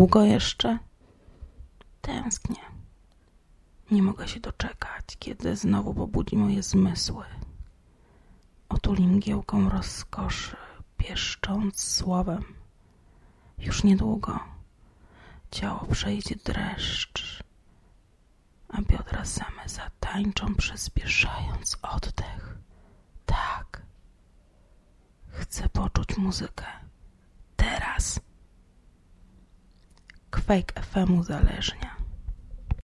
Długo jeszcze? Tęsknię. Nie mogę się doczekać, kiedy znowu pobudzi moje zmysły. Otuli mgiełką rozkoszy, pieszcząc słowem. Już niedługo ciało przejdzie dreszcz, a biodra same zatańczą, przyspieszając oddech. Tak, chcę poczuć muzykę. Kwejk FM uzależnia.